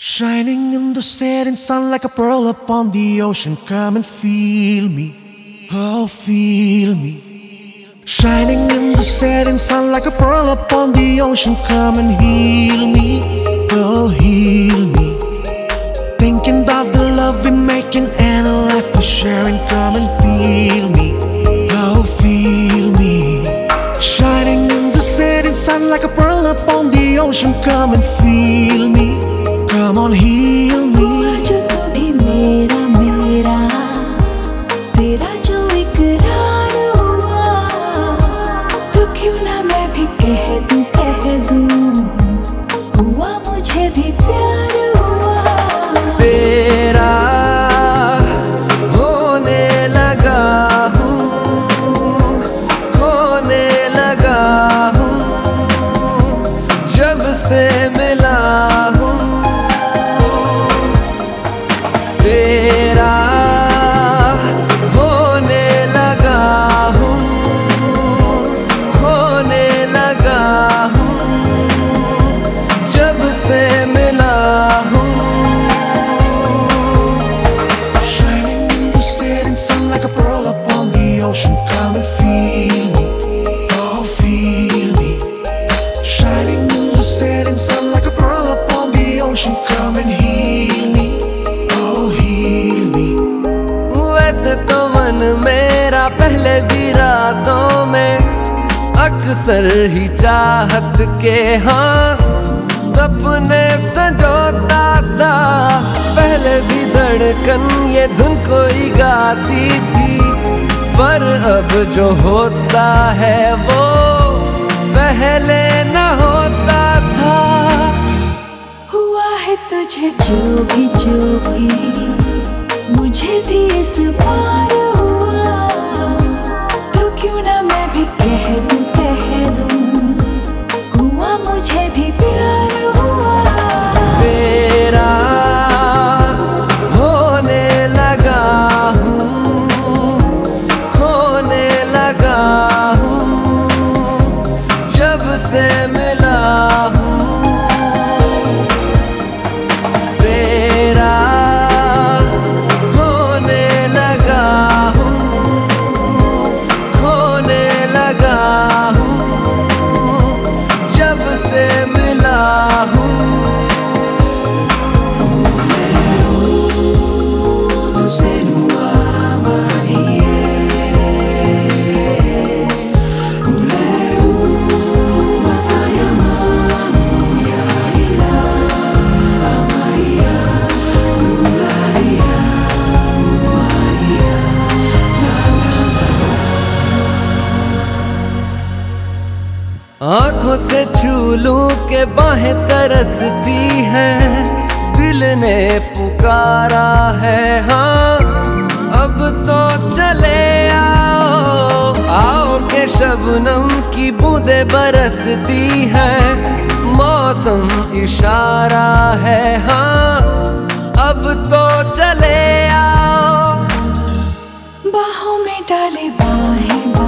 Shining in the setting sun like a pearl upon the ocean. Come and feel me. Oh, feel me. Shining in the setting sun like a pearl upon the ocean. Come and heal me. Oh, heal me. Thinking about the love we're making and a life we're sharing. Come and feel me. Oh, feel me. Shining in the setting sun like a pearl upon the ocean. Come and feel me. On, heal me. जो तू भी मेरा मेरा। तेरा जो इकरार हुआ। तो क्यों ना मैं भी कह दूँ कह दूँ? हुआ मुझे भी प्यार हुआ। तेरा होने लगा हूँ खोने लगा हूँ। जब से मिला पहले भी रातों में। अक्सर ही चाहत के हाँ सपने सजोता था। पहले भी धड़कन ये धुन कोई गाती थी, पर अब जो होता है वो पहले न होता था। हुआ है तुझे जो भी जो भी। आँखों से छू लूँ के बाहें तरसती है। दिल ने पुकारा है हाँ। अब तो चले आओ। आओ के शबनम की बूंदे बरसती है। मौसम इशारा है हाँ। अब तो चले आओ। बाहों में डाले बाहें बाहें।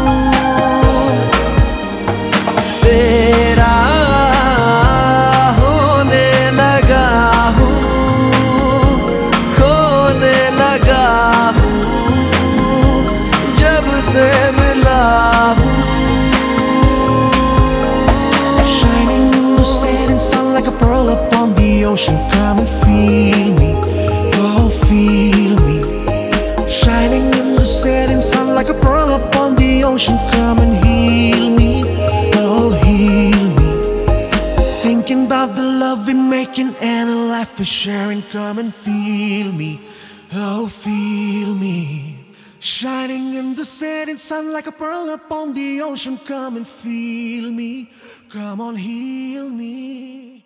like a pearl upon the ocean. Come and heal me. Oh, heal me. Thinking about the love we're making and a life we're sharing. Come and feel me. Oh, feel me. Shining in the setting sun like a pearl upon the ocean. Come and feel me. Come on, heal me.